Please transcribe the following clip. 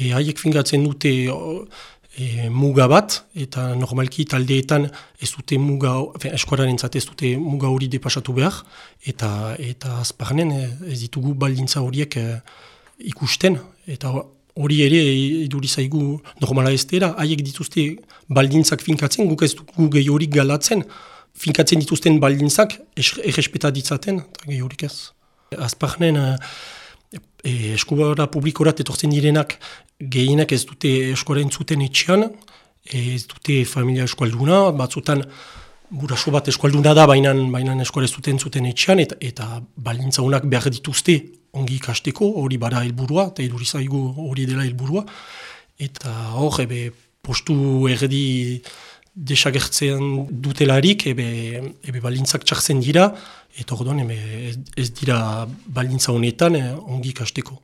e, haiek fingatzen dute e, muga bat, eta normalki taldeetan ez dute muga, eskuararen ez dute muga hori depasatu behar, eta eta azparnen ez ditugu baldintza horiek ikusten, eta hori ere iduri zaigu normala ez dira, haiek dituzte baldintzak finkatzen, guk ez dugu gehi horik galatzen, finkatzen dituzten baldintzak errespeta ditzaten, eta gehi horik ez. Azparnen, e, eskubara publikorat etortzen direnak gehienak ez dute eskoaren zuten etxean, ez dute familia eskualduna, batzutan buraso bat eskualduna da, baina bainan eskoare zuten zuten etxean, eta, eta baldintza honak behar dituzte ongi ikasteko, hori bara helburua, eta idurizaigu hori dela helburua, eta hor, ebe, postu erdi desagertzean dutelarik, ebe, ebe balintzak txartzen dira, eta orduan ez dira balintza honetan eh, ongi ikasteko.